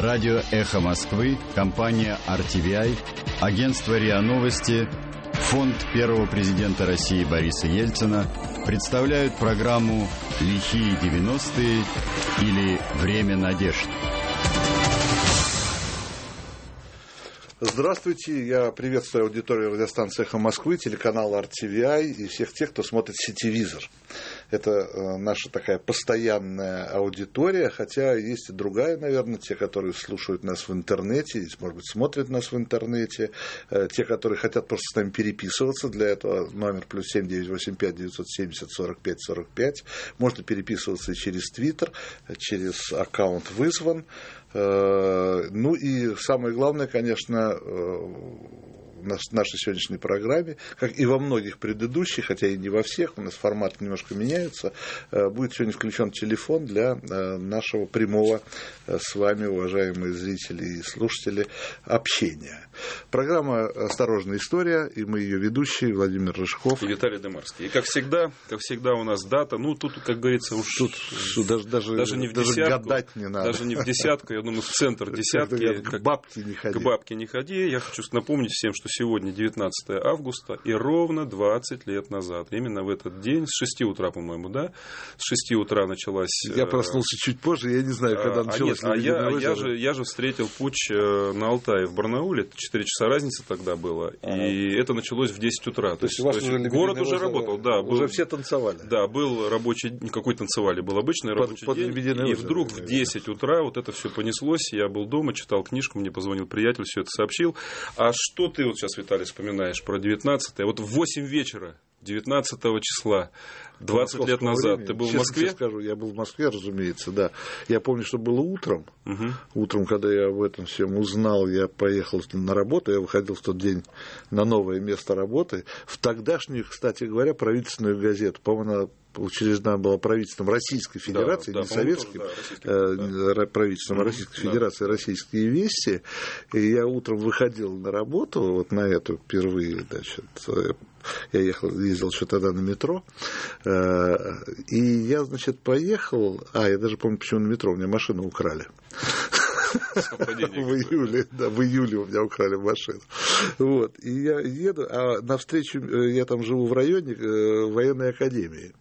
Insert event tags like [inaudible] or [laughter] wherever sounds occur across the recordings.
Радио «Эхо Москвы», компания RTVI, агентство РИА Новости, фонд первого президента России Бориса Ельцина представляют программу «Лихие 90-е» или «Время надежд». Здравствуйте, я приветствую аудиторию радиостанции «Эхо Москвы», телеканала RTVI и всех тех, кто смотрит «Сетевизор». Это э, наша такая постоянная аудитория, хотя есть и другая, наверное, те, которые слушают нас в интернете, может быть, смотрят нас в интернете, э, те, которые хотят просто с нами переписываться, для этого номер плюс семь девять восемь пять девятьсот семьдесят сорок пять сорок пять. Можно переписываться через Твиттер, через аккаунт «Вызван». Ну и самое главное, конечно, в нашей сегодняшней программе, как и во многих предыдущих, хотя и не во всех, у нас формат немножко меняется, будет сегодня включен телефон для нашего прямого с вами, уважаемые зрители и слушатели, общения. Программа «Осторожная история», и мы ее ведущие, Владимир Рыжков. И Виталий Демарский. И как всегда, как всегда у нас дата, ну тут, как говорится, уж... Тут, тут даже, даже, даже не в даже десятку, гадать не надо. Даже не в десятку, я думаю, в центр десятки. К бабке не ходи. К бабке не ходи. Я хочу напомнить всем, что сегодня 19 августа, и ровно 20 лет назад, именно в этот день, с 6 утра, по-моему, да, с 6 утра началась... Я проснулся чуть позже, я не знаю, когда началось. А, нет, а я, я, же, я же встретил путь на Алтае в Барнауле, 4 часа разницы тогда было, ага. и это началось в 10 утра. То, то есть, у вас то уже город уже работал, да. Уже был, все танцевали. Да, был рабочий, никакой танцевали, был обычный под, рабочий под день, и вдруг в 10 утра вот это все понеслось, я был дома, читал книжку, мне позвонил приятель, все это сообщил. А что ты вот сейчас, Виталий, вспоминаешь про 19-е? Вот в 8 вечера 19 числа, 20 лет назад. Времени. Ты был Честно в Москве? скажу, я был в Москве, разумеется, да. Я помню, что было утром. Угу. Утром, когда я об этом всем узнал, я поехал на работу. Я выходил в тот день на новое место работы. В тогдашнюю, кстати говоря, правительственную газету. По-моему, она учреждена была правительством Российской Федерации, да, не да, советским, тоже, да, да. правительством mm-hmm. Российской да. Федерации «Российские вести». И я утром выходил на работу, вот на эту впервые, значит, я ехал, ездил еще тогда на метро, и я, значит, поехал, а, я даже помню, почему на метро, у меня машину украли. В июле, да, в июле у меня украли машину. Вот, и я еду, а навстречу, я там живу в районе военной академии.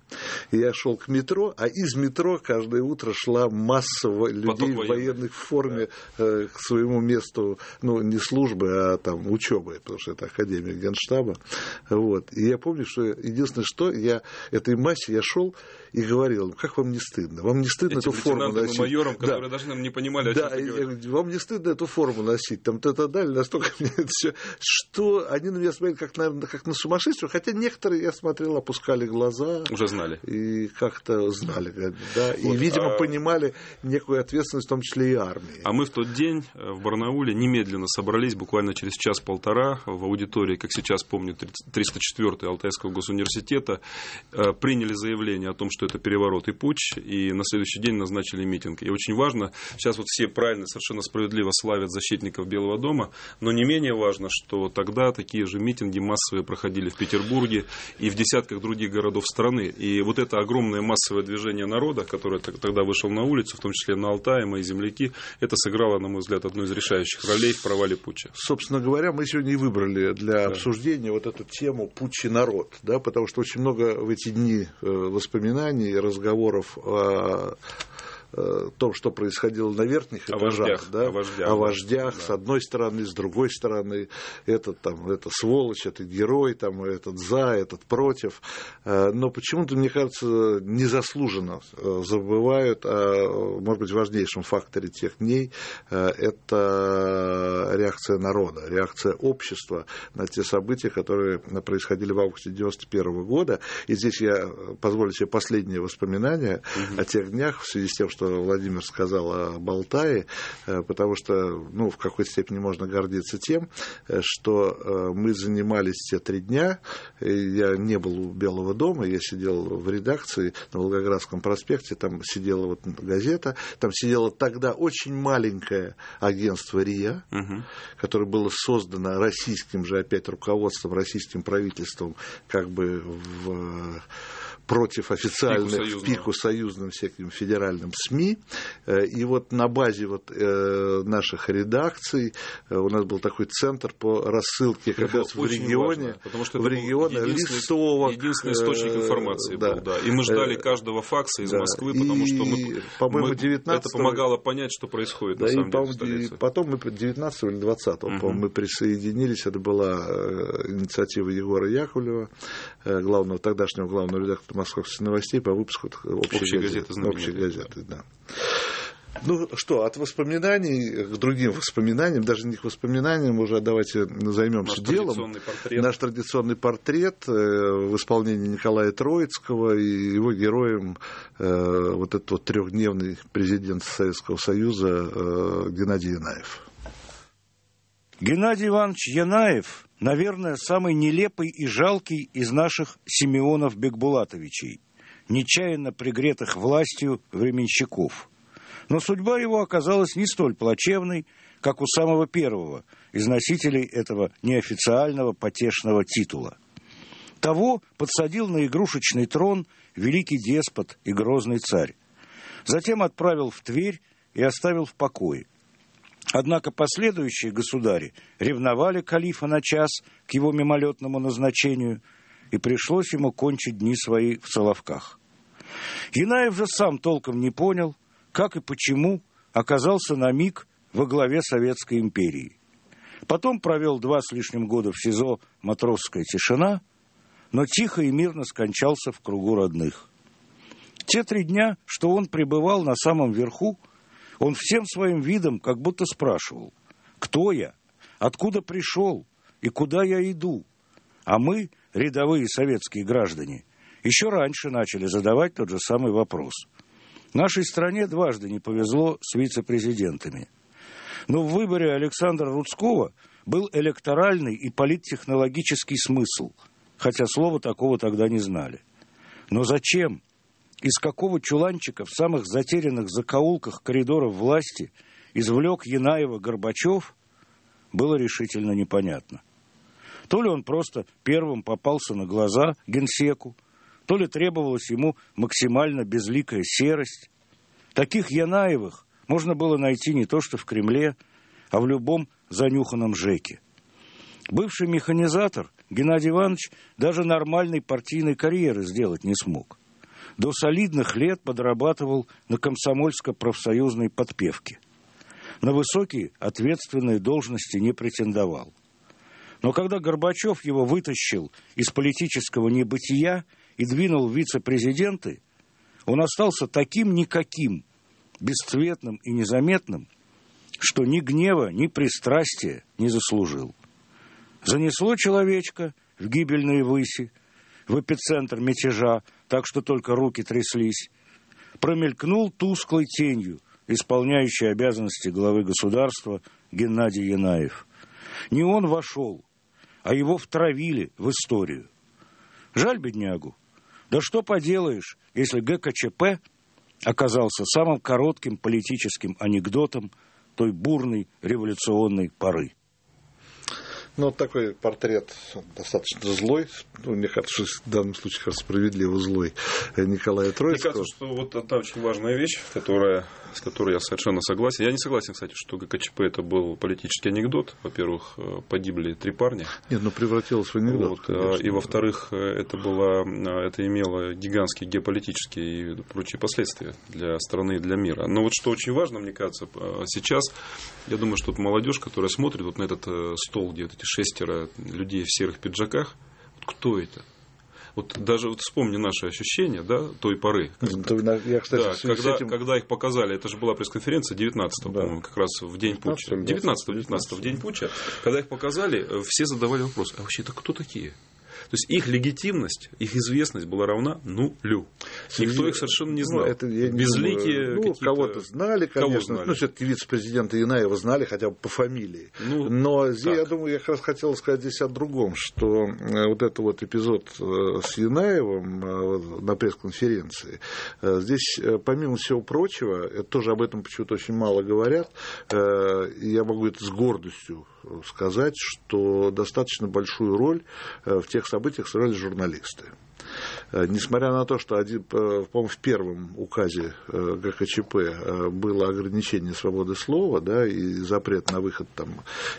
И я шел к метро, а из метро каждое утро шла масса людей в военных форме да. к своему месту, ну, не службы, а там учебы, потому что это академия генштаба. Вот. И я помню, что единственное, что я этой массе я шел и говорил, как вам не стыдно? Вам не стыдно Этим эту форму носить? и майорам, которые да. даже нам не понимали, о да, чем я говорю, вам не стыдно эту форму носить? Там то-то далее, настолько мне это все... Что они на меня смотрели как, наверное, как на сумасшедшего, хотя некоторые, я смотрел, опускали глаза. Уже знали. И как-то знали, да, и, Вот, видимо, а- понимали некую ответственность, в том числе и армии. А мы в тот день в Барнауле немедленно собрались, буквально через час-полтора, в аудитории, как сейчас помню, 304-й Алтайского госуниверситета, э, приняли заявление о том, что это переворот и путь, и на следующий день назначили митинг. И очень важно, сейчас вот все правильно, совершенно справедливо славят защитников Белого дома, но не менее важно, что тогда такие же митинги массовые проходили в Петербурге и в десятках других городов страны. И вот это огромное массовое движение народа, которое тогда вышел на улицу, в том числе на Алтае, мои земляки, это сыграло, на мой взгляд, одну из решающих ролей в провале путча. Собственно говоря, мы сегодня и выбрали для Да. обсуждения вот эту тему «Путч и народ», да, потому что очень много в эти дни э, воспоминаний, разговоров о э, том, что происходило на верхних О этажах, вождях, да, о вождях, о вождях да. с одной стороны, с другой стороны, этот там, это сволочь, это герой, там, этот за, этот против, Э, но почему-то, мне кажется, незаслуженно э, забывают о, может быть, важнейшем факторе тех дней, Э, это реакция народа, реакция общества на те события, которые происходили в августе 91 года, и здесь я позволю себе последнее воспоминание о тех днях в связи с тем, что Владимир сказал о Балтае, э, потому что ну, в какой-то степени можно гордиться тем, э, что э, мы занимались те три дня. Я не был у Белого дома, я сидел в редакции на Волгоградском проспекте, там сидела вот газета, там сидело тогда очень маленькое агентство РИА, Мгм. которое было создано российским же опять руководством, российским правительством, как бы в против официальных пику, пику союзным всяким федеральным СМИ. И вот на базе вот наших редакций у нас был такой центр по рассылке как раз в регионе. Важно, потому что в регионе единственный, листовок. Единственный источник информации да. был, да. И мы ждали каждого факса из да. Москвы, потому что мы, по-моему, 19 это помогало понять, что происходит да, на самом и, деле и потом мы 19 или 20 угу. по-моему, мы присоединились. Это была инициатива Егора Яковлева, главного, тогдашнего главного редактора московских новостей по выпуску общей, общей газеты. газеты общей газеты, да. Ну что, от воспоминаний к другим воспоминаниям, даже не к воспоминаниям, уже давайте займемся Наш делом. Традиционный портрет. Наш традиционный портрет э, в исполнении Николая Троицкого и его героем э, вот этот вот трехдневный президент Советского Союза э, Геннадий Янаев. Геннадий Иванович Янаев, наверное, самый нелепый и жалкий из наших Симеонов Бекбулатовичей, нечаянно пригретых властью временщиков – но судьба его оказалась не столь плачевной, как у самого первого из носителей этого неофициального потешного титула. Того подсадил на игрушечный трон великий деспот и грозный царь. Затем отправил в Тверь и оставил в покое. Однако последующие государи ревновали калифа на час к его мимолетному назначению, и пришлось ему кончить дни свои в Соловках. Янаев же сам толком не понял – как и почему оказался на миг во главе Советской империи. Потом провел два с лишним года в СИЗО «Матросская тишина», но тихо и мирно скончался в кругу родных. Те три дня, что он пребывал на самом верху, он всем своим видом как будто спрашивал, кто я, откуда пришел и куда я иду. А мы, рядовые советские граждане, еще раньше начали задавать тот же самый вопрос – Нашей стране дважды не повезло с вице-президентами. Но в выборе Александра Рудского был электоральный и политтехнологический смысл, хотя слова такого тогда не знали. Но зачем? Из какого чуланчика в самых затерянных закоулках коридоров власти извлек Янаева Горбачев, было решительно непонятно. То ли он просто первым попался на глаза генсеку, то ли требовалась ему максимально безликая серость. Таких Янаевых можно было найти не то что в Кремле, а в любом занюханном ЖЭКе. Бывший механизатор Геннадий Иванович даже нормальной партийной карьеры сделать не смог. До солидных лет подрабатывал на комсомольско-профсоюзной подпевке. На высокие ответственные должности не претендовал. Но когда Горбачев его вытащил из политического небытия и двинул в вице-президенты, он остался таким никаким, бесцветным и незаметным, что ни гнева, ни пристрастия не заслужил. Занесло человечка в гибельные выси, в эпицентр мятежа, так что только руки тряслись, промелькнул тусклой тенью, исполняющий обязанности главы государства Геннадий Янаев. Не он вошел, а его втравили в историю. Жаль беднягу, да что поделаешь, если ГКЧП оказался самым коротким политическим анекдотом той бурной революционной поры. Ну, такой портрет достаточно злой, ну, мне кажется, в данном случае кажется, справедливо злой Николая Троицкого. Мне кажется, что вот это очень важная вещь, которая, с которой я совершенно согласен. Я не согласен, кстати, что ГКЧП это был политический анекдот. Во-первых, э, погибли три парня. Нет, ну превратилось в анекдот. Вот, э, и во-вторых, э, это было, это имело гигантские геополитические и прочие последствия для страны и для мира. Но вот что очень важно, мне кажется, сейчас, я думаю, что вот молодежь, которая смотрит вот на этот стол, где вот эти шестеро людей в серых пиджаках. Вот кто это? Вот даже вот вспомни наши ощущения, да, той поры. Я, кстати, да, когда, этим... когда их показали, это же была пресс-конференция 19-го, да. по-моему, как раз в день путча. 19-го, 19 в день путча. Когда их показали, все задавали вопрос, а вообще это кто такие? То есть их легитимность, их известность была равна нулю. Никто их совершенно не знал. Ну, это, я Безликие ну, кого-то знали, конечно. Кого знали? Ну, все-таки вице-президента Янаева знали хотя бы по фамилии. Ну, Но здесь, я думаю, я как раз хотел сказать здесь о другом, что э, вот этот вот эпизод э, с Янаевым э, на пресс-конференции, здесь, помимо всего прочего, тоже об этом почему-то очень мало говорят, я могу это с гордостью сказать, что достаточно большую роль в тех событиях сыграли журналисты. Несмотря на то, что, один, по-моему, в первом указе ГКЧП было ограничение свободы слова да, и запрет на выход там,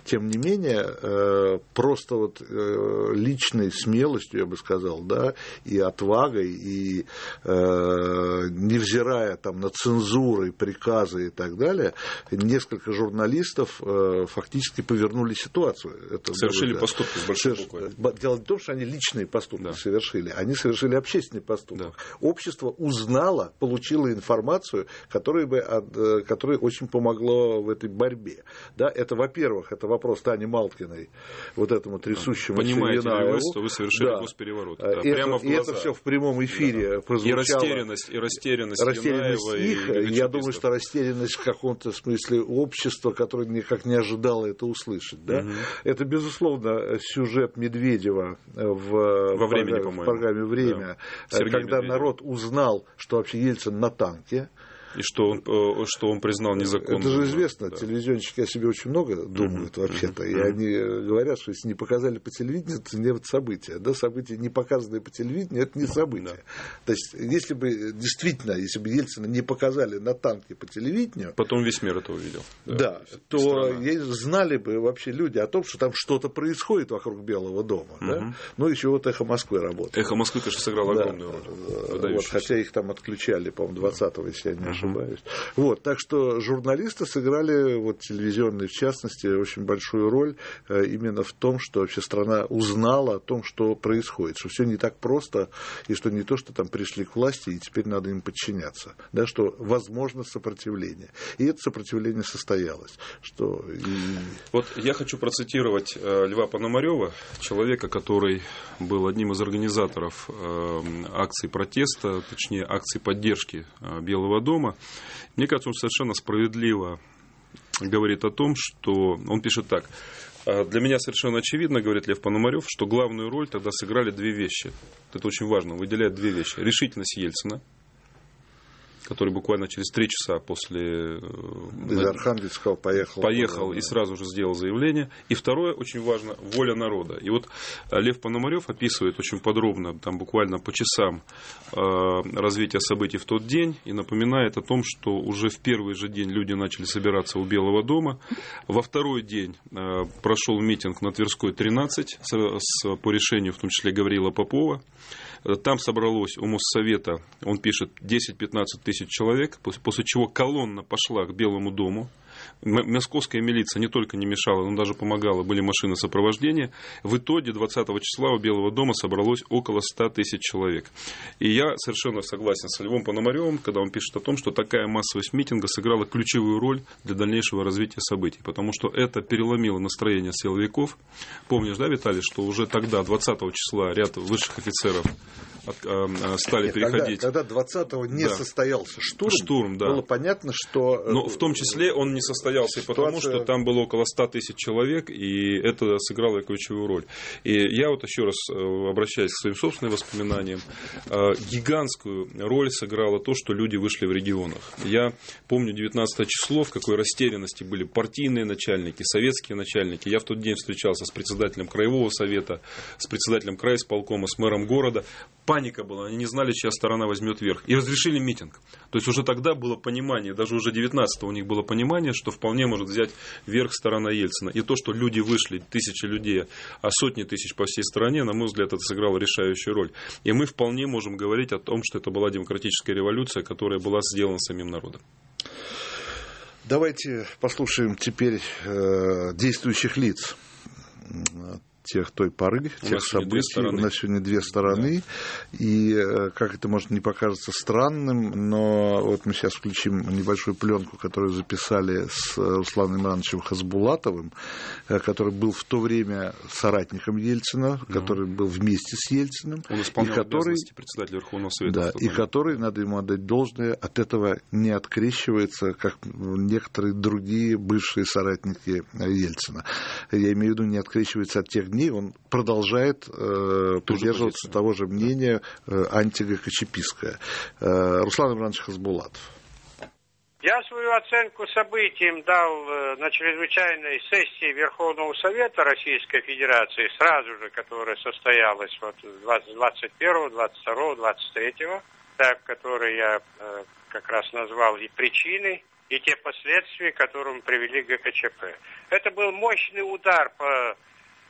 тем не менее, просто вот личной смелостью, я бы сказал, да, и отвагой, и невзирая там, на цензуры, приказы и так далее, несколько журналистов фактически повернули ситуацию. Это Совершили было, поступки с большой буквы. Дело в том, что они личные поступки да. совершили, они совершили общественный поступок. Да. Общество узнало, получило информацию, которая, бы, э, которая очень помогло в этой борьбе. Да, это, во-первых, это вопрос Тани Малкиной, вот этому трясущему Понимаете ли вы, что вы совершили да. госпереворот? Да, это, прямо в глаза. И это все в прямом эфире да. прозвучало. И растерянность, и растерянность, растерянность их. И я думаю, что растерянность в каком-то смысле общества, которое никак не ожидало это услышать. Да? Угу. Это, безусловно, сюжет Медведева в, Во времени, в программе «Время», да. Когда Медведев. народ узнал, что вообще Ельцин на танке, и что он, э, что он признал незаконным. Это же известно, да. телевизионщики о себе очень много думают mm-hmm. вообще-то, mm-hmm. и они говорят, что если не показали по телевидению, это не событие. Да, событие, не показанное по телевидению, это не событие. Да. То есть, если бы действительно, если бы Ельцина не показали на танке по телевидению... Потом весь мир это увидел. Да, да то знали бы вообще люди о том, что там что-то происходит вокруг Белого дома. Mm-hmm. Да? Ну, еще вот «Эхо Москвы» работает. «Эхо Москвы», конечно, сыграло да. огромную роль. Вот, хотя их там отключали, по-моему, 20-го, если я не ошибаюсь ошибаюсь. Вот, так что журналисты сыграли, вот телевизионные в частности, очень большую роль э, именно в том, что вообще страна узнала о том, что происходит, что все не так просто, и что не то, что там пришли к власти, и теперь надо им подчиняться, да, что возможно сопротивление. И это сопротивление состоялось. Что. Вот я хочу процитировать э, Льва Пономарева, человека, который был одним из организаторов э, акций протеста, точнее акций поддержки Белого дома мне кажется, он совершенно справедливо говорит о том, что он пишет так. «А для меня совершенно очевидно, говорит Лев Пономарев, что главную роль тогда сыграли две вещи. Это очень важно, выделяет две вещи. Решительность Ельцина – который буквально через три часа после... Э, Из Архангельского поехал. Поехал и сразу же сделал заявление. И второе, очень важно, воля народа. И вот э, Лев Пономарев описывает очень подробно, там буквально по часам, э, развитие событий в тот день и напоминает о том, что уже в первый же день люди начали собираться у Белого дома. Во второй день прошел митинг на Тверской 13 по решению, в том числе Гаврила Попова. Там собралось у Моссовета, он пишет, 10-15 тысяч человек, после чего колонна пошла к Белому дому. Московская милиция не только не мешала, но даже помогала, были машины сопровождения. В итоге 20 числа у Белого дома собралось около 100 тысяч человек. И я совершенно согласен с Львом Пономаревым, когда он пишет о том, что такая массовость митинга сыграла ключевую роль для дальнейшего развития событий, потому что это переломило настроение силовиков. Помнишь, да, Виталий, что уже тогда, 20 числа, ряд высших офицеров от, э, стали Нет, переходить. Когда, когда 20-го не да. состоялся штурм, штурм да. было понятно, что... Но в том числе он не состоялся ситуация... потому, что там было около 100 тысяч человек, и это сыграло ключевую роль. И я вот еще раз э, обращаюсь к своим собственным воспоминаниям. Э, гигантскую роль сыграло то, что люди вышли в регионах. Я помню 19 число, в какой растерянности были партийные начальники, советские начальники. Я в тот день встречался с председателем Краевого совета, с председателем крайисполкома, с мэром города паника была, они не знали, чья сторона возьмет верх. И разрешили митинг. То есть уже тогда было понимание, даже уже 19 у них было понимание, что вполне может взять верх сторона Ельцина. И то, что люди вышли, тысячи людей, а сотни тысяч по всей стране, на мой взгляд, это сыграло решающую роль. И мы вполне можем говорить о том, что это была демократическая революция, которая была сделана самим народом. Давайте послушаем теперь э, действующих лиц тех той поры, у тех событий. У нас сегодня две стороны. Да. И э, как это может не покажется странным, но вот мы сейчас включим небольшую пленку, которую записали с Русланом Ивановичем Хасбулатовым, э, который был в то время соратником Ельцина, угу. который был вместе с Ельциным. Он исполнял и который, председателя Верховного Совета. Да, и который, надо ему отдать должное, от этого не открещивается, как некоторые другие бывшие соратники Ельцина. Я имею в виду, не открещивается от тех дней он продолжает э, придерживаться позицию. того же мнения э, антигакочепистское. Э, Руслан Иванович Хасбулатов. Я свою оценку событиям дал э, на чрезвычайной сессии Верховного Совета Российской Федерации, сразу же, которая состоялась вот 21, 22, 23, так, который я э, как раз назвал и причиной, и те последствия, к которым привели ГКЧП. Это был мощный удар по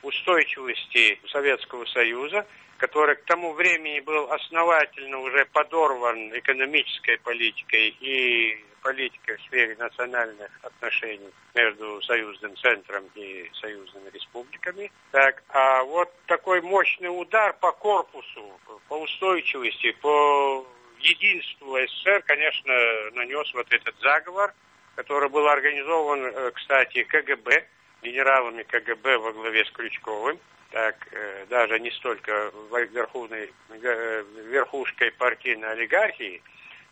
устойчивости Советского Союза, который к тому времени был основательно уже подорван экономической политикой и политикой в сфере национальных отношений между союзным центром и союзными республиками. Так, а вот такой мощный удар по корпусу, по устойчивости, по единству СССР, конечно, нанес вот этот заговор, который был организован, э, кстати, КГБ, генералами КГБ во главе с Крючковым, так, э, даже не столько верховной, э, верхушкой партийной олигархии,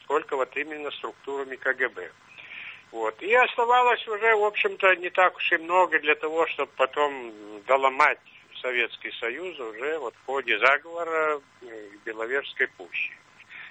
сколько вот именно структурами КГБ. Вот. И оставалось уже, в общем-то, не так уж и много для того, чтобы потом доломать Советский Союз уже вот в ходе заговора в Беловежской пуще.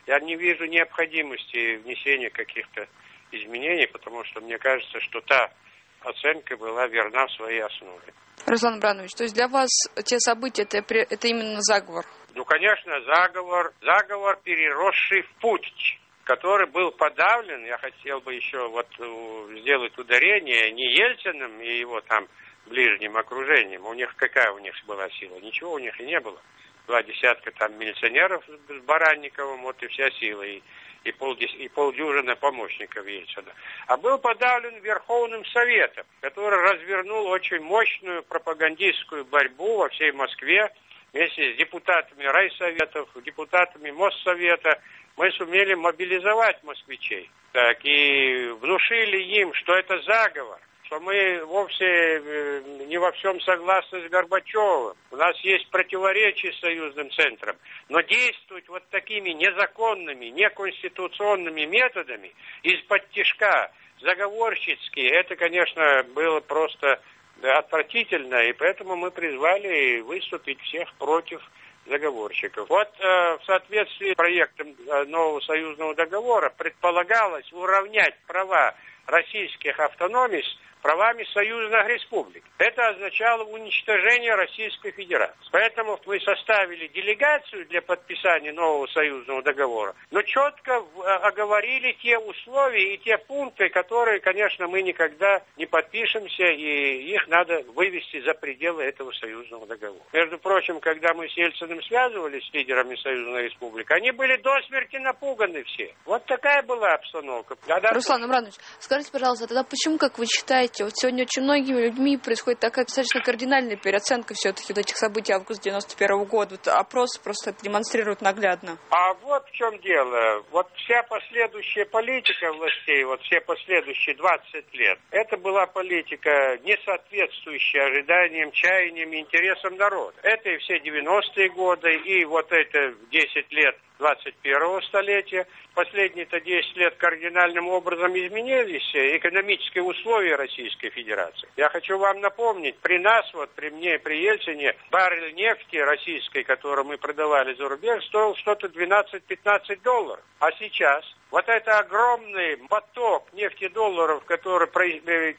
Я не вижу необходимости внесения каких-то изменений, потому что мне кажется, что та оценка была верна в своей основе. Руслан Абранович, то есть для вас те события, это, это именно заговор? Ну, конечно, заговор, заговор, переросший в путь который был подавлен, я хотел бы еще вот э, сделать ударение не Ельциным и его там ближним окружением. У них какая у них была сила? Ничего у них и не было два десятка там милиционеров с Баранниковым, вот и вся сила, и, и, полдес, и полдюжины помощников Ельцина. А был подавлен Верховным Советом, который развернул очень мощную пропагандистскую борьбу во всей Москве вместе с депутатами райсоветов, депутатами Моссовета. Мы сумели мобилизовать москвичей так, и внушили им, что это заговор что мы вовсе э, не во всем согласны с Горбачевым. У нас есть противоречия с союзным центром. Но действовать вот такими незаконными, неконституционными методами из-под тяжка, заговорщицки, это, конечно, было просто отвратительно, и поэтому мы призвали выступить всех против заговорщиков. Вот э, в соответствии с проектом э, нового союзного договора предполагалось уравнять права российских автономий правами союзных республик. Это означало уничтожение Российской Федерации. Поэтому мы составили делегацию для подписания нового союзного договора, но четко э, оговорили те условия и те пункты, которые, конечно, мы никогда не подпишемся, и их надо вывести за пределы этого союзного договора. Между прочим, когда мы с Ельциным связывались с лидерами Союзной Республики, они были до смерти напуганы все. Вот такая была обстановка. Руслан Абранович, скажите, пожалуйста, тогда почему, как вы считаете, считаете, вот сегодня очень многими людьми происходит такая достаточно кардинальная переоценка все-таки вот этих событий августа 91 года. Вот опрос просто демонстрирует наглядно. А вот в чем дело. Вот вся последующая политика властей, вот все последующие 20 лет, это была политика, не соответствующая ожиданиям, чаяниям интересам народа. Это и все 90-е годы, и вот это 10 лет 21 столетия. Последние-то 10 лет кардинальным образом изменились экономические условия Российской Федерации. Я хочу вам напомнить, при нас, вот при мне, при Ельцине, баррель нефти российской, которую мы продавали за рубеж, стоил что-то 12-15 долларов. А сейчас вот это огромный поток нефтедолларов, который, э,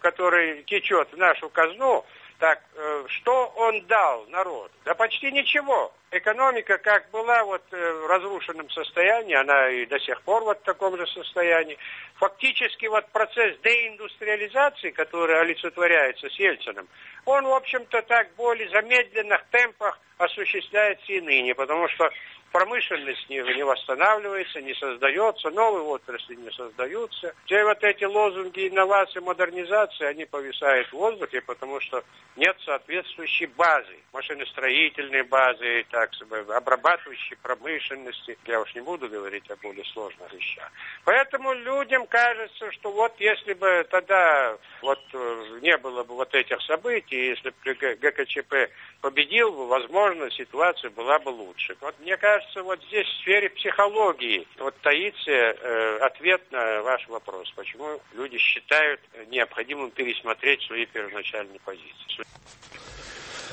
который течет в нашу казну, так, э, что он дал народу? Да почти ничего. Экономика как была вот э, в разрушенном состоянии, она и до сих пор вот в таком же состоянии. Фактически вот процесс деиндустриализации, который олицетворяется с Ельциным, он, в общем-то, так более замедленных темпах осуществляется и ныне, потому что промышленность не, не восстанавливается, не создается, новые отрасли не создаются. Все вот эти лозунги инновации, модернизации, они повисают в воздухе, потому что нет соответствующей базы, машиностроительной базы, так обрабатывающей промышленности. Я уж не буду говорить о более сложных вещах. Поэтому людям кажется, что вот если бы тогда вот э, не было бы вот этих событий, если бы ГКЧП победил бы, возможно, ситуация была бы лучше. Вот мне кажется, вот здесь в сфере психологии вот таится э, ответ на ваш вопрос, почему люди считают необходимым пересмотреть свои первоначальные позиции.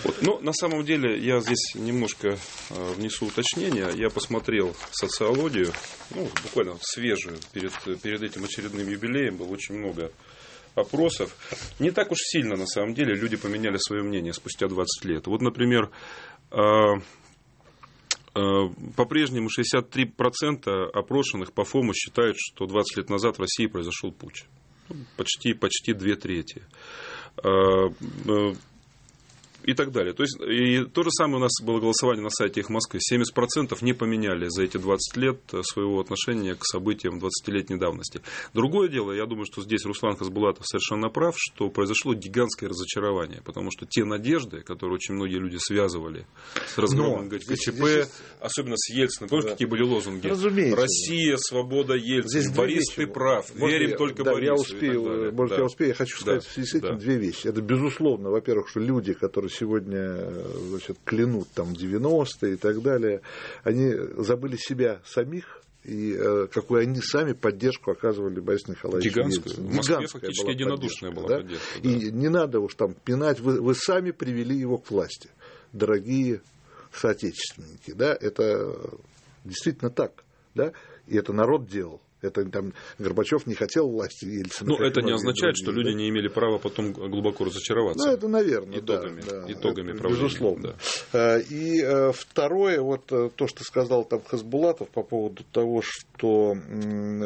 Вот. Но на самом деле я здесь немножко э, внесу уточнение. Я посмотрел социологию, ну, буквально свежую, перед, перед этим очередным юбилеем было очень много опросов. Не так уж сильно, на самом деле, люди поменяли свое мнение спустя 20 лет. Вот, например, э, по-прежнему 63% опрошенных по ФОМу считают, что 20 лет назад в России произошел путь. Почти, почти две трети и так далее. То есть, и то же самое у нас было голосование на сайте их Москвы. 70% не поменяли за эти 20 лет своего отношения к событиям 20-летней давности. Другое дело, я думаю, что здесь Руслан Хасбулатов совершенно прав, что произошло гигантское разочарование, потому что те надежды, которые очень многие люди связывали с разгромом ГКЧП, здесь... особенно с Ельциным, помните, да. какие были лозунги? Разумеется. Россия, свобода Ельцин, здесь Борис, ты прав, может, верим я, только да, Борису. Я успею, может, да. я успею, я хочу сказать да. в связи с этим да. две вещи. Это, безусловно, во-первых, что люди, которые сегодня значит, клянут там 90-е и так далее, они забыли себя самих, и э, какую они сами поддержку оказывали Борису Николаевичу Гигантскую. В Москве фактически была единодушная была да? поддержка. Да. И не надо уж там пинать, вы, вы сами привели его к власти, дорогие соотечественники. Да? Это действительно так. Да? И это народ делал. Это там Горбачев не хотел власти Ельцина. Ну, это не означает, другие, что люди да? не имели права потом глубоко разочароваться. Ну, это, наверное, итогами, да. итогами это, Безусловно. Да. Э, и э, второе, вот э, то, что сказал там Хасбулатов по поводу того, что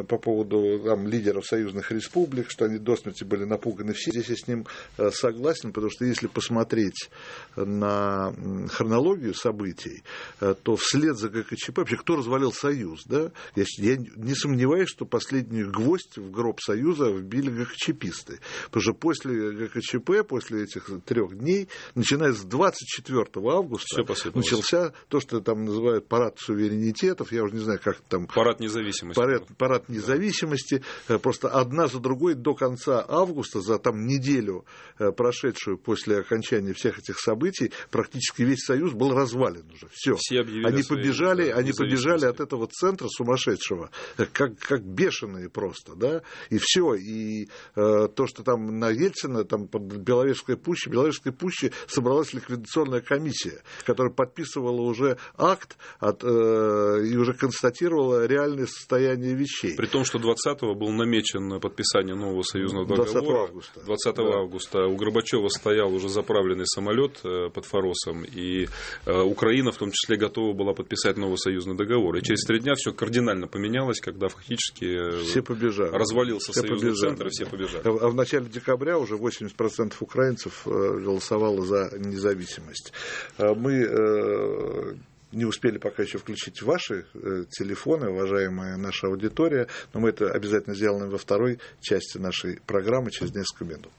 по поводу там, лидеров союзных республик, что они до смерти были напуганы все. Здесь я с ним согласен, потому что если посмотреть на хронологию событий, то вслед за ГКЧП, вообще кто развалил Союз, да, я, я не сомневаюсь, сомневаюсь, что последний гвоздь в гроб Союза вбили ГКЧПисты. Потому что после ГКЧП, после этих трех дней, начиная с 24 августа, начался то, что там называют парад суверенитетов, я уже не знаю, как там... Парад независимости. Парад, парад независимости. Да. Просто одна за другой до конца августа, за там неделю, э, прошедшую после окончания всех этих событий, практически весь Союз был развален уже. Все. Все они побежали, они побежали от этого центра сумасшедшего, как, как бешеные просто, да, и все, и э, то, что там на Ельцина, там под Беловежской пущей, Беловежской пуще собралась ликвидационная комиссия, которая подписывала уже акт от, э, и уже констатировала реальное состояние вещей. При том, что 20-го был намечен подписание нового союзного договора. 20 августа. 20 да. августа у Горбачева стоял уже заправленный самолет э, под Форосом, и э, Украина в том числе готова была подписать новый союзный договор. И через три дня все кардинально поменялось, когда фактически фактически э, все побежали. развалился все союзный побежали. центр, и все побежали. А, в начале декабря уже 80% украинцев э, голосовало за независимость. А мы э, не успели пока еще включить ваши телефоны, уважаемая наша аудитория, но мы это обязательно сделаем во второй части нашей программы через несколько минут.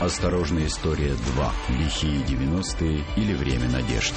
Осторожная история 2. Лихие 90-е или время надежды.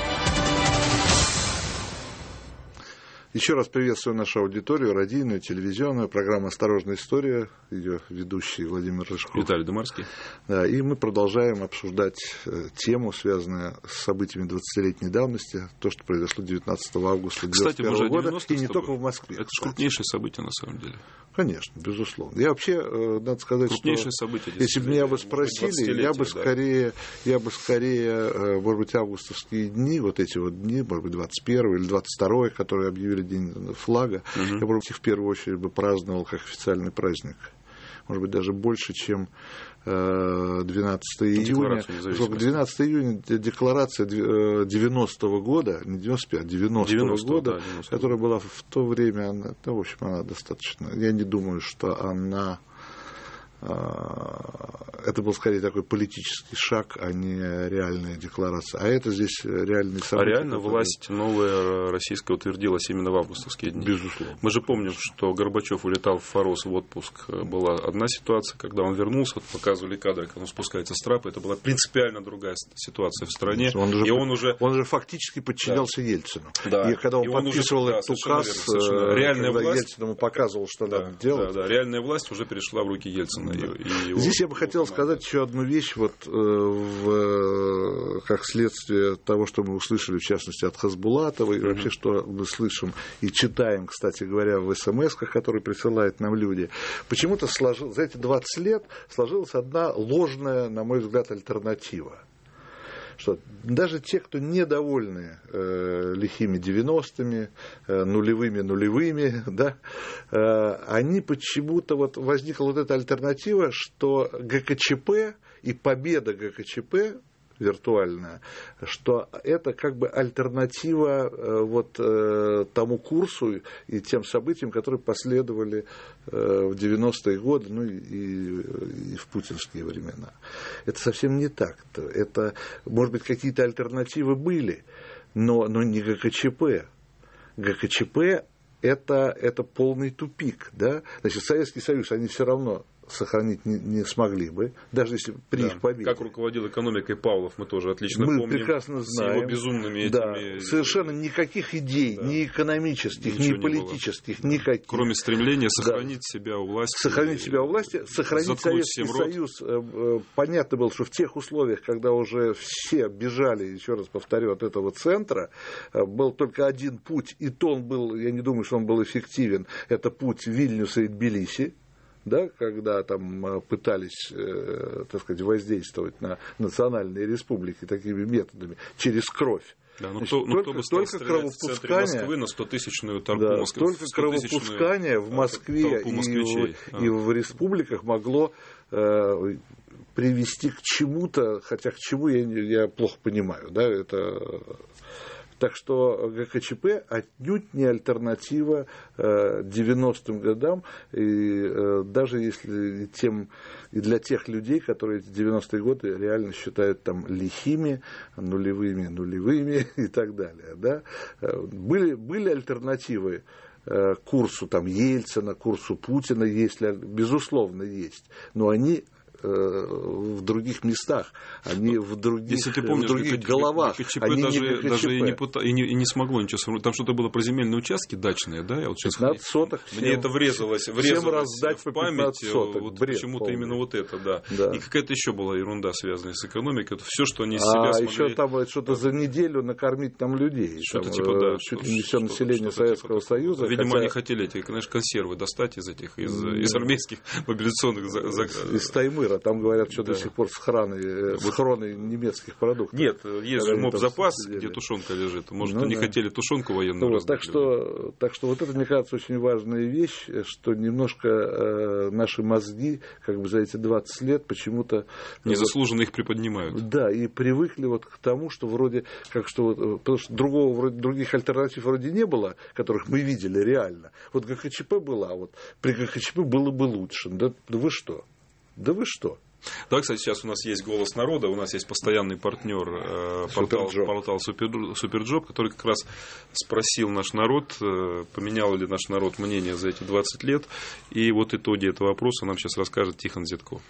Еще раз приветствую нашу аудиторию, радийную, телевизионную, программа «Осторожная история», ее ведущий Владимир Рыжков. Виталий Думарский. Да, и мы продолжаем обсуждать э, тему, связанную с событиями 20-летней давности, то, что произошло 19 августа 2021 года, и не только в Москве. Это же крупнейшее событие, на самом деле. Конечно, безусловно. Я вообще, э, надо сказать, крупнейшее что событие, если бы меня бы спросили, я бы скорее, да. я бы скорее, э, может быть, августовские дни, вот эти вот дни, может быть, 21 или 22 которые объявили праздновали День флага, угу. я бы их в первую очередь бы праздновал как официальный праздник. Может быть, даже больше, чем 12 э, июня. 12 июня декларация 90-го э, года, не 95, а 90-го 90 года, да, 90 которая была в то время, она, да, в общем, она достаточно, я не думаю, что она это был скорее такой политический шаг, а не реальная декларация. А это здесь реальные А события. реально которые- власть новая российская утвердилась именно в августовские дни. Безусловно. Мы же помним, что Горбачев улетал в Форос в отпуск. Была одна ситуация, когда он вернулся, вот показывали кадры, как он спускается с трапа. Это была принципиально другая ситуация в стране. Он же, и он уже... он же фактически подчинялся Ельцину. Да. И когда он И он уже- подписывал да, этот совершенно указ, верно, совершенно. э, Реальная когда власть- Ельцин ему показывал, что Да, надо делать. да, да. Реальная власть уже перешла в руки Ельцина. И- и его- Здесь я бы хотел сказать еще одну вещь, вот э, в, э, как следствие того, что мы услышали, в частности, от Хасбулатова, и вообще, что мы слышим и читаем, кстати говоря, в смс-ках, которые присылают нам люди. Почему-то сложил, за эти 20 лет сложилась одна ложная, на мой взгляд, альтернатива что даже те, кто недовольны э, лихими 90-ми, э, нулевыми нулевыми, [laughs] да, э, они почему-то вот возникла вот эта альтернатива, что ГКЧП и победа ГКЧП виртуальная, что это как бы альтернатива э, вот э, тому курсу и тем событиям, которые последовали э, в 90-е годы, ну и, и в путинские времена. Это совсем не так. Это, может быть, какие-то альтернативы были, но, но не ГКЧП. ГКЧП это, это полный тупик. Да? Значит, Советский Союз, они все равно сохранить не, не смогли бы, даже если при Да. их победе. Как руководил экономикой Павлов, мы тоже отлично Мы помним. прекрасно С знаем. его безумными Да, этими... совершенно никаких идей, Да. ни экономических, Ничего ни не было. политических, никаких. Кроме стремления сохранить себя у власти. сохранить себя у власти, сохранить Советский. Союз. Э, э, Понятно было, что в тех условиях, когда уже все бежали, еще раз повторю, от этого центра, э, был только один путь, и то он был, я не думаю, что он был эффективен, это путь Вильнюса и Тбилиси, да, когда там э, пытались, э, так сказать, воздействовать на национальные республики такими методами, через кровь. Да, ну Значит, кто, ну, только- кто бы стал только стрелять в кровопускание- Москвы на 100-тысячную толпу Да, Москвы? только 100-тысячную, кровопускание в а, Москве и, москвичей. в, и в республиках могло э, привести к чему-то, хотя к чему я, я плохо понимаю. Да, это... Так что ГКЧП отнюдь не альтернатива э, 90-м годам, и э, даже если тем, и для тех людей, которые эти 90-е годы реально считают там лихими, нулевыми, нулевыми [laughs] и так далее. Да? Э, Были, были альтернативы э, курсу там, Ельцина, курсу Путина, если, безусловно, есть. Но они э, в других местах, они в других, Если ты помнишь, в других ГК- головах. ГКЧП они даже, не ГКЧП. даже и не, пыта- и, не, и не смогло ничего сформулировать. Там что-то было про земельные участки дачные, да? Я вот сейчас 15 соток. Мне всем- это врезалось, всем врезалось раздать в память. 15 соток. Вот Бред почему-то полный. именно вот это, да. Да. И какая-то еще была ерунда, связанная с экономикой. Это все, что они из А себя смогли... еще там э, что-то за неделю накормить там людей. Что-то Там, типа, э, да. Чуть ли не все население типа Советского такого. Союза. Видимо, хотя они хотели эти, конечно, консервы достать из этих, из, из армейских [laughs] мобилизационных... за- за- из Таймыра, там говорят, что Да. до сих пор схраны, э, Вот. схроны немецких продуктов. Нет, есть же Когда они моб там запас, сидели. где тушенка лежит. Может, Ну они да. хотели тушенку военную Вот, раздать так, что, так что вот это, мне кажется, очень важная вещь, что немножко э, наши мозги как бы за эти 20 лет почему-то... ну, вот, Незаслуженно их приподнимают. Да, и привыкли вот к тому, что вроде как что вот, э, потому что другого вроде других альтернатив вроде не было, которых мы видели реально. Вот ГКЧП была, а вот при ГКЧП было бы лучше. Да вы что? Да вы что? Да, кстати, сейчас у нас есть голос народа, у нас есть постоянный партнер э, портал, Superjob. портал Super- Superjob, который как раз спросил наш народ, э, поменял ли наш народ мнение за эти 20 лет. И вот итоги этого вопроса нам сейчас расскажет Тихон Зитков.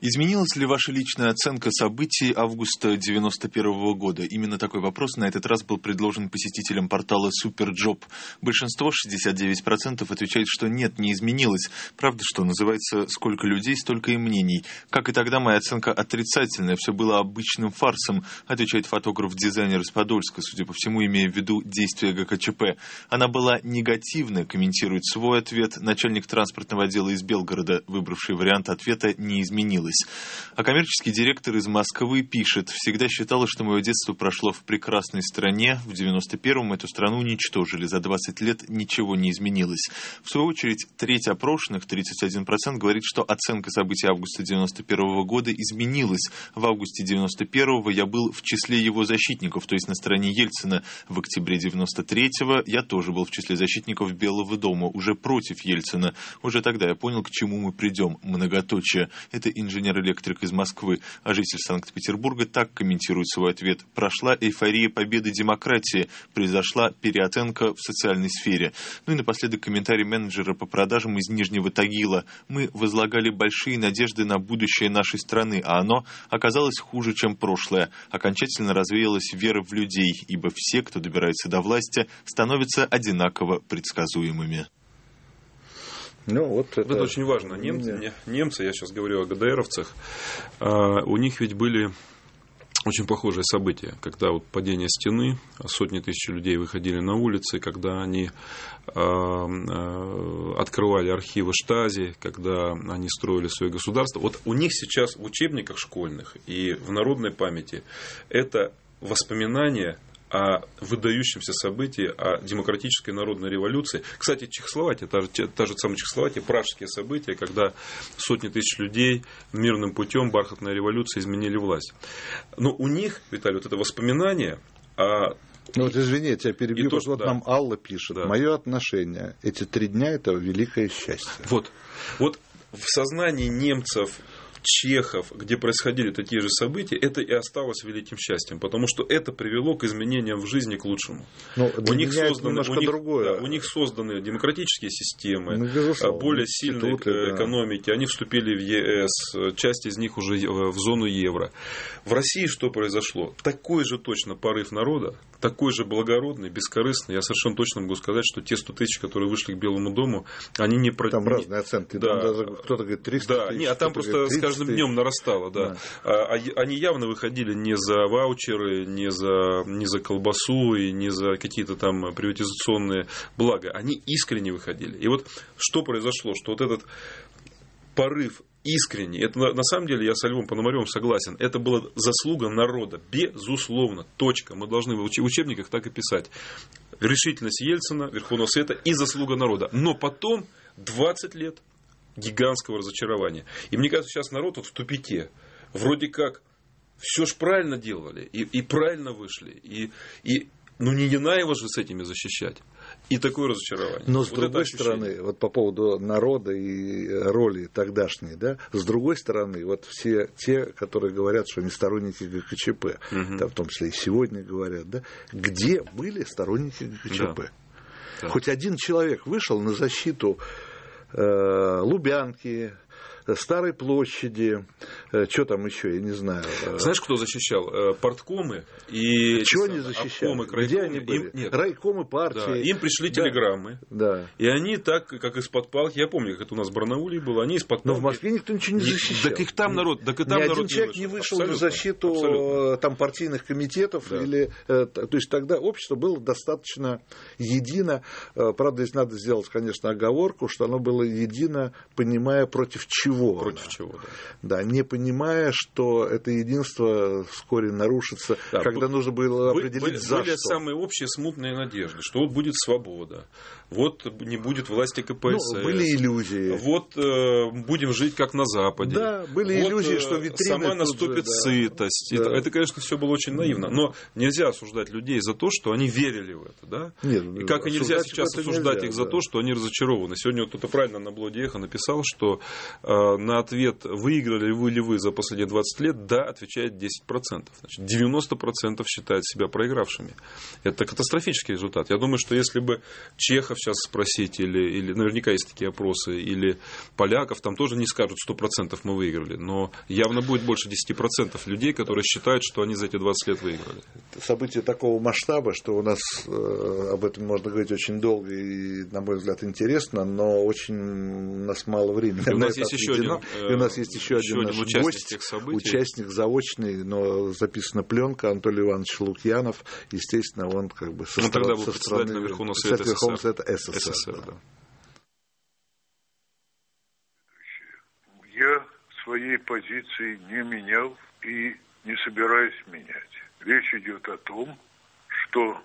Изменилась ли ваша личная оценка событий августа 91 года? Именно такой вопрос на этот раз был предложен посетителям портала Superjob. Большинство, 69%, отвечает, что нет, не изменилось. Правда, что называется, сколько людей, столько и мнений. Как и тогда, моя оценка отрицательная, все было обычным фарсом, отвечает фотограф-дизайнер из Подольска, судя по всему, имея в виду действия ГКЧП. Она была негативной, комментирует свой ответ начальник транспортного отдела из Белгорода, выбравший вариант ответа «не изменилось». Изменилось. А коммерческий директор из Москвы пишет, всегда считала, что мое детство прошло в прекрасной стране. В 91-м эту страну уничтожили. За 20 лет ничего не изменилось. В свою очередь, треть опрошенных, 31%, говорит, что оценка событий августа 91 -го года изменилась. В августе 91-го я был в числе его защитников, то есть на стороне Ельцина. В октябре 93-го я тоже был в числе защитников Белого дома, уже против Ельцина. Уже тогда я понял, к чему мы придем. Многоточие. Это инженер-электрик из Москвы. А житель Санкт-Петербурга так комментирует свой ответ. Прошла эйфория победы демократии. Произошла переоценка в социальной сфере. Ну и напоследок комментарий менеджера по продажам из Нижнего Тагила. Мы возлагали большие надежды на будущее нашей страны, а оно оказалось хуже, чем прошлое. Окончательно развеялась вера в людей, ибо все, кто добирается до власти, становятся одинаково предсказуемыми. Ну, вот это... это очень важно. Немцы, немцы, я сейчас говорю о ГДРовцах, а, у них ведь были очень похожие события, когда вот падение стены, сотни тысяч людей выходили на улицы, когда они э, э, открывали архивы Штази, когда они строили свое государство. Вот у них сейчас в учебниках школьных и в народной памяти это воспоминания о выдающемся событии, о демократической народной революции. Кстати, Чехословакия, та же, та же самая Чехословакия, пражские события, когда сотни тысяч людей мирным путем бархатной революции изменили власть. Но у них, Виталий, вот это воспоминание о ну вот извини, я тебя перебью. И то, вот да. нам Алла пишет. Да. Мое отношение. Эти три дня это великое счастье. Вот. Вот в сознании немцев Чехов, где происходили такие же события, это и осталось великим счастьем, потому что это привело к изменениям в жизни к лучшему. Но ну, у них созданы, у них, другое. Да, у них созданы демократические системы, ну, более сильные да. экономики, они вступили в ЕС, часть из них уже в зону евро. В России что произошло? Такой же точно порыв народа, такой же благородный, бескорыстный. Я совершенно точно могу сказать, что те 100 тысяч, которые вышли к Белому дому, они не... Там не... разные оценки. Да. Кто-то говорит 300 да. тысяч. Не, а там просто с каждым днем нарастало. Да. Да. А, а они явно выходили не за ваучеры, не за, не за колбасу и не за какие-то там приватизационные блага. Они искренне выходили. И вот что произошло, что вот этот порыв искренне. Это на, самом деле я со Львом Пономаревым согласен. Это была заслуга народа. Безусловно. Точка. Мы должны в учебниках так и писать. Решительность Ельцина, Верховного Совета и заслуга народа. Но потом 20 лет гигантского разочарования. И мне кажется, сейчас народ вот в тупике. Вроде как все ж правильно делали и, и правильно вышли. И, и, ну не его же с этими защищать. И такое разочарование. Но с вот другой стороны, вот по поводу народа и роли тогдашней, да, с другой стороны, вот все те, которые говорят, что они сторонники ГКЧП, угу. да, в том числе и сегодня говорят, да, где были сторонники ГКЧП? Да. Хоть один человек вышел на защиту э, Лубянки, Старой площади, э, что там еще, я не знаю. Э. Знаешь, кто защищал? Э, порткомы и... Чего они защищали? Обкомы, Где они были? Им, нет. Райкомы партии. Да, им пришли телеграммы. Да. И они так, как из-под палки, я помню, как это у нас в Барнауле было, они из-под палки. Но в Москве никто ничего не защищал. Так их там народ, так и там Ни народ один человек не вышел, вышел на защиту абсолютно. там партийных комитетов. Да. Или, то есть тогда общество было достаточно едино. Правда, здесь надо сделать, конечно, оговорку, что оно было едино, понимая против чего чего. Против она. чего, да. Да, не понимая, что это единство вскоре нарушится, да, когда нужно было определить были, за были что. самые общие смутные надежды, что вот будет свобода, вот не будет власти КПСС. Ну, были иллюзии. Вот э, будем жить как на Западе. Да, были вот, иллюзии, что э, витрины Сама наступит же, да. сытость. Да. Это, это, конечно, все было очень наивно. Но нельзя осуждать людей за то, что они верили в это. Да? Нет, и как и нельзя сейчас осуждать нельзя, их за то, что они разочарованы. Сегодня вот кто-то правильно на блоге Эхо написал, что э, на ответ, выиграли вы ли вы за последние 20 лет, да, отвечает 10%. Значит, 90% считают себя проигравшими. Это катастрофический результат. Я думаю, что если бы Чехов сейчас спросить, или, или наверняка есть такие опросы, или поляков, там тоже не скажут 100% мы выиграли. Но явно будет больше 10% людей, которые считают, что они за эти 20 лет выиграли. Событие такого масштаба, что у нас э, об этом можно говорить очень долго и, на мой взгляд, интересно, но очень у нас мало времени. И у нас есть еще один и у нас есть еще, еще один, один участник гость, этих событий. участник заочный, но записана пленка, Анатолий Иванович Лукьянов. Естественно, он как бы со, он стра- тогда был со стороны Верховного Совета Верховного Совета СССР. СССР да. Я своей позиции не менял и не собираюсь менять. Речь идет о том, что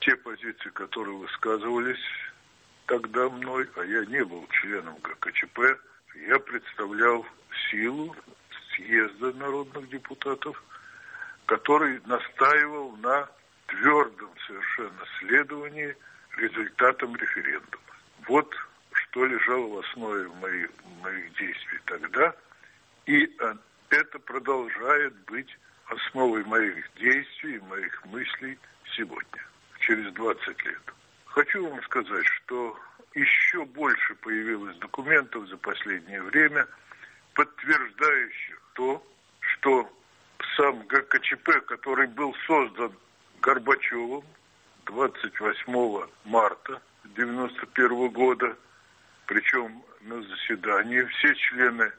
те позиции, которые высказывались тогда мной, а я не был членом ГКЧП, я представлял силу съезда народных депутатов, который настаивал на твердом совершенно следовании результатам референдума. Вот что лежало в основе моих, моих действий тогда, и это продолжает быть основой моих действий, моих мыслей сегодня, через 20 лет. Хочу вам сказать, что еще больше появилось документов за последнее время, подтверждающих то, что сам ГКЧП, который был создан Горбачевым 28 марта 1991 года, причем на заседании все члены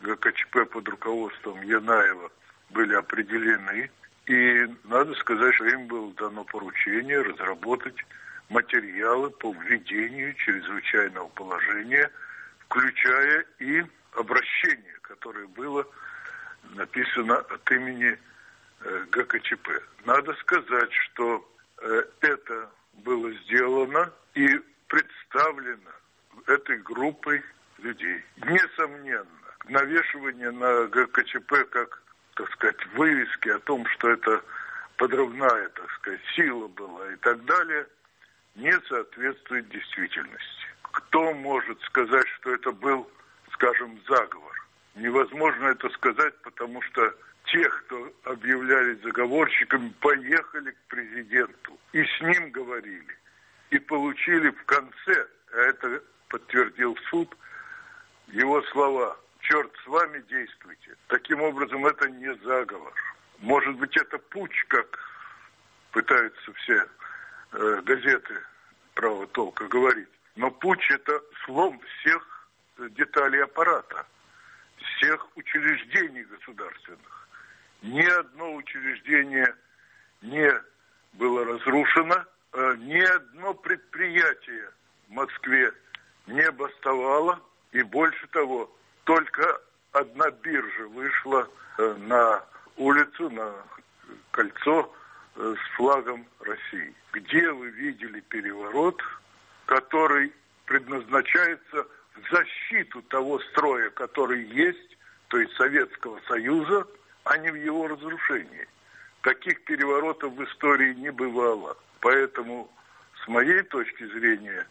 ГКЧП под руководством Янаева были определены. И надо сказать, что им было дано поручение разработать материалы по введению чрезвычайного положения, включая и обращение, которое было написано от имени э, ГКЧП. Надо сказать, что э, это было сделано и представлено этой группой людей. Несомненно, навешивание на ГКЧП как, так сказать, вывески о том, что это подрывная, так сказать, сила была и так далее, не соответствует действительности. Кто может сказать, что это был, скажем, заговор? Невозможно это сказать, потому что те, кто объявлялись заговорщиками, поехали к президенту и с ним говорили. И получили в конце, а это подтвердил суд, его слова «Черт с вами, действуйте». Таким образом, это не заговор. Может быть, это путь, как пытаются все газеты права толка говорить. Но путь – это слом всех деталей аппарата, всех учреждений государственных. Ни одно учреждение не было разрушено, э, ни одно предприятие в Москве не бастовало, и больше того, только одна биржа вышла э, на улицу, на кольцо э, с флагом России. Где вы видели переворот, который предназначается в защиту того строя, который есть, то есть Советского Союза, а не в его разрушении? Таких переворотов в истории не бывало. Поэтому, с моей точки зрения,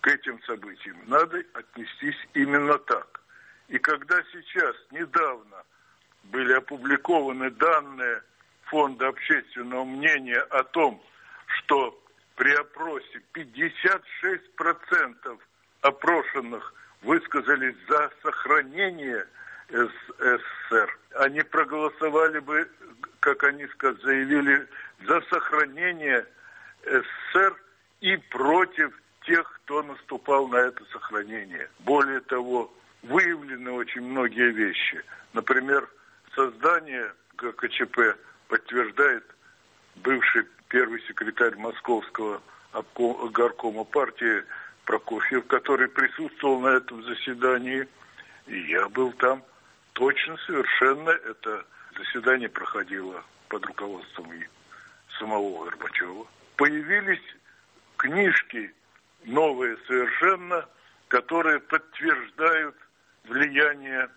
к этим событиям надо отнестись именно так. И когда сейчас, недавно, были опубликованы данные Фонда общественного мнения о том, что при опросе 56% опрошенных высказались за сохранение СССР. Они проголосовали бы, как они заявили, за сохранение СССР и против тех, кто наступал на это сохранение. Более того, выявлены очень многие вещи. Например, создание ГКЧП подтверждает бывший первый секретарь Московского горкома партии Прокофьев, который присутствовал на этом заседании. И я был там точно, совершенно. Это заседание проходило под руководством самого Горбачева. Появились книжки новые совершенно, которые подтверждают влияние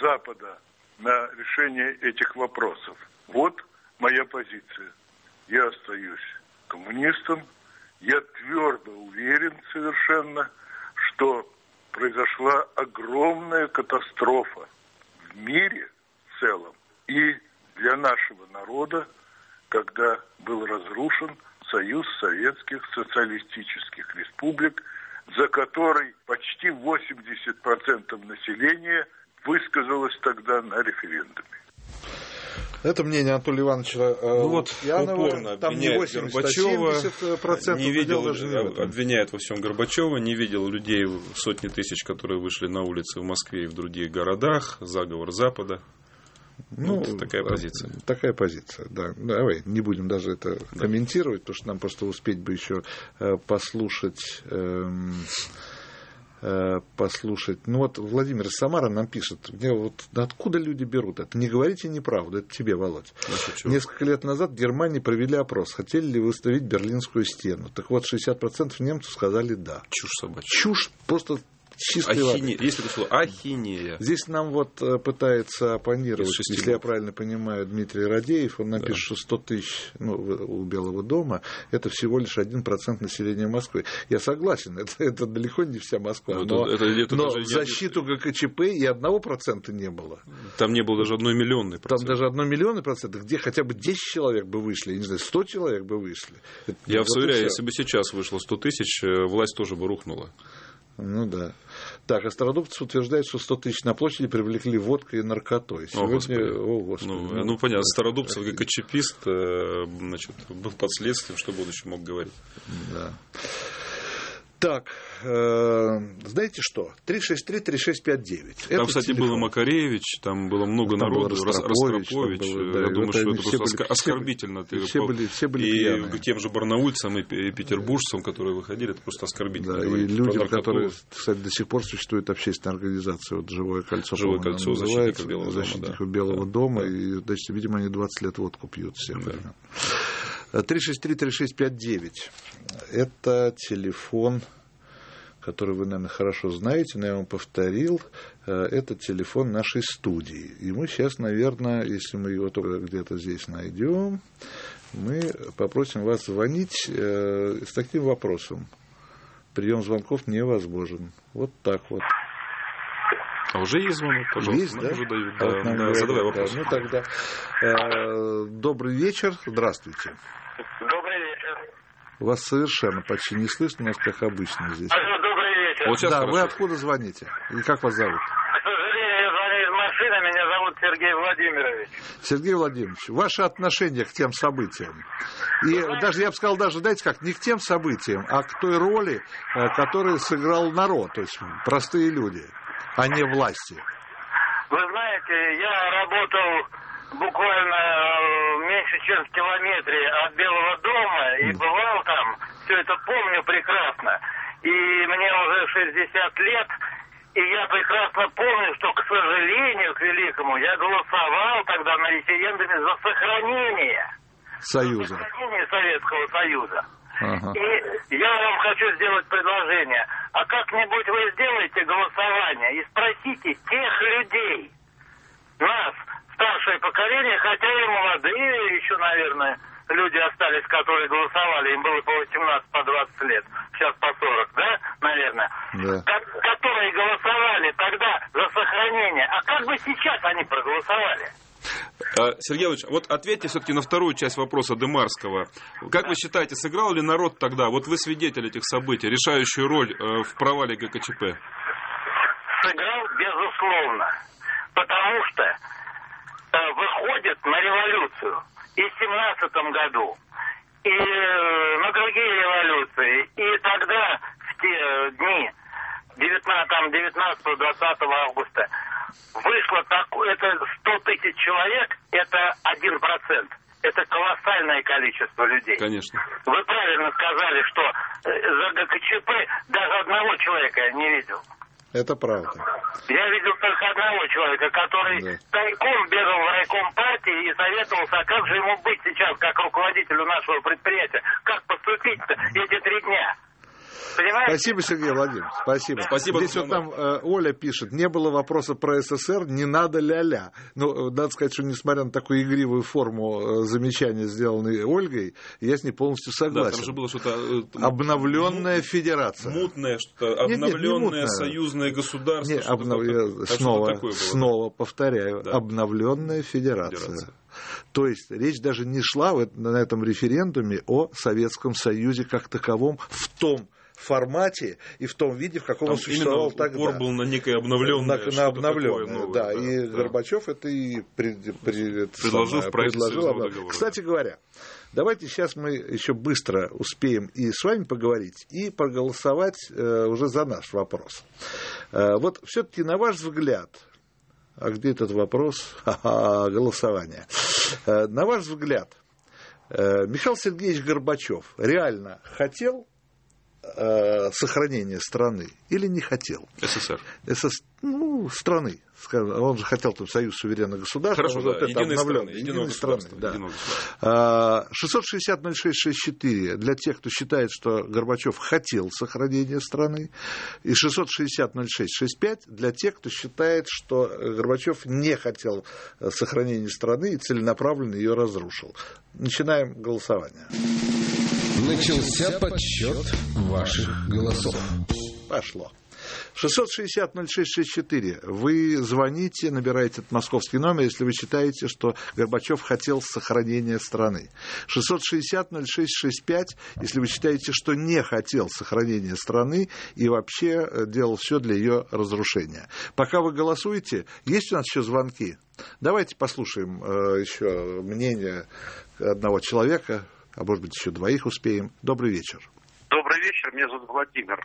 Запада на решение этих вопросов. Вот моя позиция. Я остаюсь коммунистом. Я твердо уверен совершенно, что произошла огромная катастрофа в мире в целом и для нашего народа, когда был разрушен Союз Советских Социалистических Республик, за который почти 80% населения высказалось тогда на референдуме. Это мнение Анатолия Ивановича э, ну, вот Янова. Там не 80, Горбачева, а не видел, даже не обвиняет во всем Горбачева, не видел людей, сотни тысяч, которые вышли на улицы в Москве и в других городах, заговор Запада. Ну, вот такая позиция. Такая позиция, да. Давай, не будем даже это да. комментировать, потому что нам просто успеть бы еще э, послушать эм, э, послушать. Ну вот Владимир Самара нам пишет, мне вот откуда люди берут это? Не говорите неправду, это тебе, Володь. Несколько лет назад в Германии провели опрос, хотели ли выставить Берлинскую стену. Так вот, 60% немцев сказали да. Чушь собачья. Чушь просто чистой Ахине... Есть такое слово ахинея. Здесь нам вот э, пытается оппонировать, если я правильно понимаю, Дмитрий Радеев, он напишет, да. что 100 тысяч ну, у Белого дома это всего лишь 1% населения Москвы. Я согласен, [laughs] это, это далеко не вся Москва, ну, но, это, это, но в защиту ГКЧП и одного процента не было. Там не было даже одной миллионной процента. Там даже одной миллионной процента, где хотя бы 10 человек бы вышли, я не знаю, 100 человек бы вышли. Я вот вас уверяю, если бы сейчас вышло 100 тысяч, э, власть тоже бы рухнула. Ну да. Так, Стародубцев утверждает, что 100 тысяч на площади привлекли водкой и наркотой. Сегодня... О, Господи. О, Господи. Ну, ну, ну, понятно, Стародубцев как КЧПист э, значит, был под следствием, что он еще мог говорить. Да. Так, э, знаете что? 363-3659. Там, кстати, телефон. был Макаревич, там было много там народу, был Ростропович. Было, да, Я думаю, что это просто были, оскорбительно. Все, все, были, все были И пьяные. тем же барнаульцам и петербуржцам, которые выходили, это просто оскорбительно. Да, и людям, которые, кстати, до сих пор существует общественная организация, вот «Живое кольцо», «Живое кольцо» защитников Белого дома. Белого да. дома, да. и, значит, видимо, они 20 лет водку пьют всех. Да. 363-3659. Это телефон который вы, наверное, хорошо знаете, но я вам повторил, э, это телефон нашей студии. И мы сейчас, наверное, если мы его только где-то здесь найдем, мы попросим вас звонить э, с таким вопросом. Прием звонков невозможен. Вот так вот. А уже есть звонок, пожалуйста. Есть, да? Уже дают. А да, вот да, задавай вопрос. Да, ну тогда э, добрый вечер, здравствуйте. Добрый вечер. Вас совершенно почти не слышно, у нас как обычно здесь. Алло, Вот сейчас да, хорошо. вы откуда звоните? И как вас зовут? К сожалению, я звоню из машины, меня зовут Сергей Владимирович. Сергей Владимирович, ваше отношение к тем событиям. И знаете, даже, я бы сказал, даже, знаете как, не к тем событиям, а к той роли, э, которую сыграл народ, то есть простые люди, а не власти. Вы знаете, я работал буквально э, меньше, чем в километре от Белого дома и бывал там, все это помню прекрасно и мне уже 60 лет, и я прекрасно помню, что, к сожалению, к великому, я голосовал тогда на референдуме за сохранение. Союза. За сохранение Советского Союза. Ага. И я вам хочу сделать предложение. А как-нибудь вы сделаете голосование и спросите тех людей, нас, старшее поколение, хотя и молодые еще, наверное, люди остались, которые голосовали, им было по 18, по 20 лет, сейчас по 40, да, наверное, да. которые голосовали тогда за сохранение. А как бы сейчас они проголосовали? А, Сергей Ильич, вот ответьте все-таки на вторую часть вопроса Демарского. Как вы считаете, сыграл ли народ тогда, вот вы свидетель этих событий, решающую роль э, в провале ГКЧП? Сыграл, безусловно. Потому что э, выходит на революцию и в семнадцатом году, и э, на другие революции. И тогда, в те дни, 19-20 августа, вышло такое, это 100 тысяч человек, это один процент. Это колоссальное количество людей. Конечно. Вы правильно сказали, что э, за ГКЧП даже одного человека я не видел. Это правда. Я видел только одного человека, который да. тайком бегал в райком партии и советовался, а как же ему быть сейчас, как руководителю нашего предприятия, как поступить-то эти три дня. Понимаете? Спасибо, Сергей Владимирович. Спасибо. Спасибо. Здесь вот там э, Оля пишет, не было вопроса про СССР, не надо ля-ля. Ну, э, надо сказать, что несмотря на такую игривую форму э, замечания, сделанной Ольгой, я с ней полностью согласен. Да, там же было что-то... Э, Обновленная мут, федерация. Мутное что-то, обновленное союзное государство. Не, обнов... я снова, снова повторяю, да. обновленная федерация. федерация. То есть речь даже не шла на этом референдуме о Советском Союзе как таковом в том формате и в том виде, в каком Там он существовал тогда. Упор был на некое обновленное. На, на обновленное, новое, да. да. И да. Горбачев это и пред, пред, предложил самое, предложил. Кстати говоря, давайте сейчас мы еще быстро успеем и с вами поговорить, и проголосовать э, уже за наш вопрос. Э, вот все-таки, на ваш взгляд, а где этот вопрос? [laughs] Ха-ха, голосование. Э, на ваш взгляд, э, Михаил Сергеевич Горбачев реально хотел сохранения страны или не хотел? СССР. СС... Ну, страны. скажем. Он же хотел там союз суверенных государств. Хорошо, да, вот это единой страны, Единой страны, да. единого государства. А, 660-0664 для тех, кто считает, что Горбачев хотел сохранения страны, и 660-0665 для тех, кто считает, что Горбачев не хотел э, сохранения страны и целенаправленно ее разрушил. Начинаем голосование. Начался подсчет ваших голосов. Пошло. 660-0664. Вы звоните, набираете этот московский номер, если вы считаете, что Горбачев хотел сохранения страны. 660-0665, если вы считаете, что не хотел сохранения страны и вообще э, делал все для ее разрушения. Пока вы голосуете, есть у нас еще звонки? Давайте послушаем э, еще мнение одного человека, а может быть еще двоих успеем. Добрый вечер. Добрый вечер, меня зовут Владимир.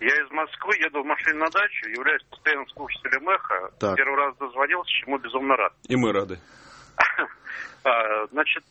Я из Москвы, еду в машине на дачу, являюсь постоянным слушателем «Эхо». Так. Первый раз дозвонился, чему безумно рад. И мы рады. [laughs] А, Значит,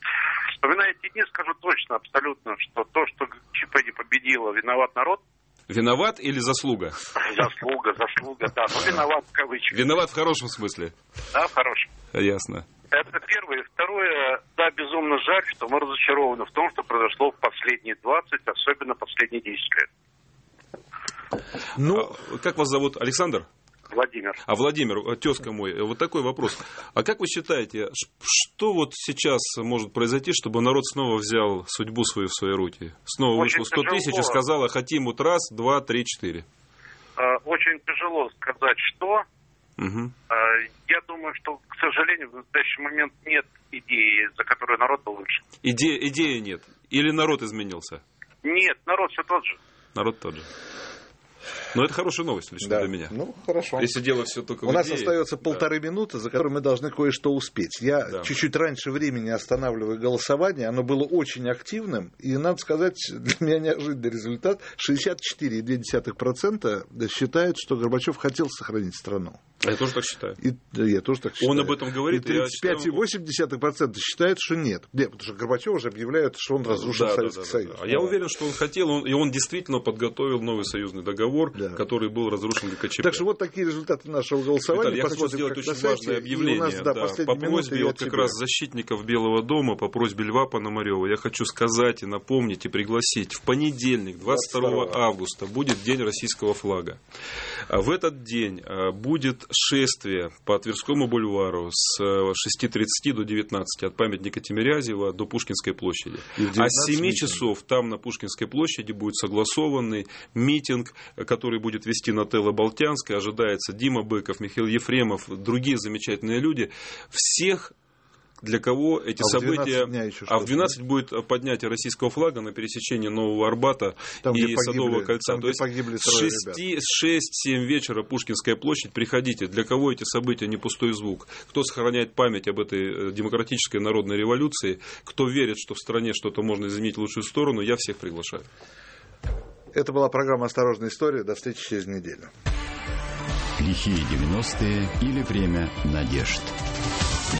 вспоминая эти дни, скажу точно, абсолютно, что то, что ЧП не победило, виноват народ. Виноват или заслуга? Заслуга, заслуга, да, но виноват в кавычках. Виноват в хорошем смысле. Да, в хорошем. Ясно. Это первое. Второе, да, безумно жаль, что мы разочарованы в том, что произошло в последние 20, особенно последние 10 лет. Ну, как вас зовут? Александр? Владимир. А Владимир, э, тезка мой, э, вот такой вопрос. А как вы считаете, что вот сейчас может произойти, чтобы народ снова взял судьбу свою в свои руки? Снова Очень вышло 100 тысяч и тяжело. сказала, хотим вот раз, два, три, четыре. Э, Очень тяжело сказать, что. Э, Я думаю, что, к сожалению, в настоящий момент нет идеи, за которую народ был лучше. Иде- идеи нет. Или народ изменился? Нет, народ все тот же. Народ тот же. Но это хорошая новость лично Да. для меня. Ну, хорошо. Если дело все только У в нас идее. остается полторы минуты, за которые мы должны кое-что успеть. Я Да. чуть-чуть раньше времени останавливаю голосование. Оно было очень активным. И, надо сказать, [laughs] для меня неожиданный результат. 64,2% считают, что Горбачев хотел сохранить страну. Я тоже так считаю. И, да, я тоже так считаю. Он об этом говорит, И и я 35,8% считают, что нет. Нет, потому что Горбачев уже объявляет, что он разрушил Да, да, Советский да, да, Союз. да. А я уверен, что он хотел, он- и он действительно подготовил новый союзный договор, который был разрушен ГКЧП. Так что вот такие результаты нашего голосования. Виталий, я хочу сделать очень сайте. важное объявление. нас, да, Да, по просьбе вот от как тебя. раз защитников Белого дома, по просьбе Льва Пономарева, я хочу сказать и напомнить и пригласить. В понедельник, 22 августа, будет День российского флага. А В этот день а, будет шествие по Тверскому бульвару с э, 6.30 до 19 от памятника Тимирязева до Пушкинской площади. А с 19 7 митинг. часов там на Пушкинской площади будет согласованный митинг, э, который будет вести Нателла Болтянская. Ожидается Дима Быков, Михаил Ефремов, другие замечательные люди. Всех для кого эти А в 12 события... дня еще а в что-то 12 будет поднятие российского флага на пересечении Нового Арбата Там, и Садового кольца. там, То есть погибли с трое 6, с 6-7 вечера Пушкинская площадь. Приходите. Для кого эти события не пустой звук? Кто сохраняет память об этой э, демократической народной революции? Кто верит, что в стране что-то можно изменить в лучшую сторону? Я всех приглашаю. Это была программа «Осторожная история». До встречи через неделю. Лихие 90-е или время надежд.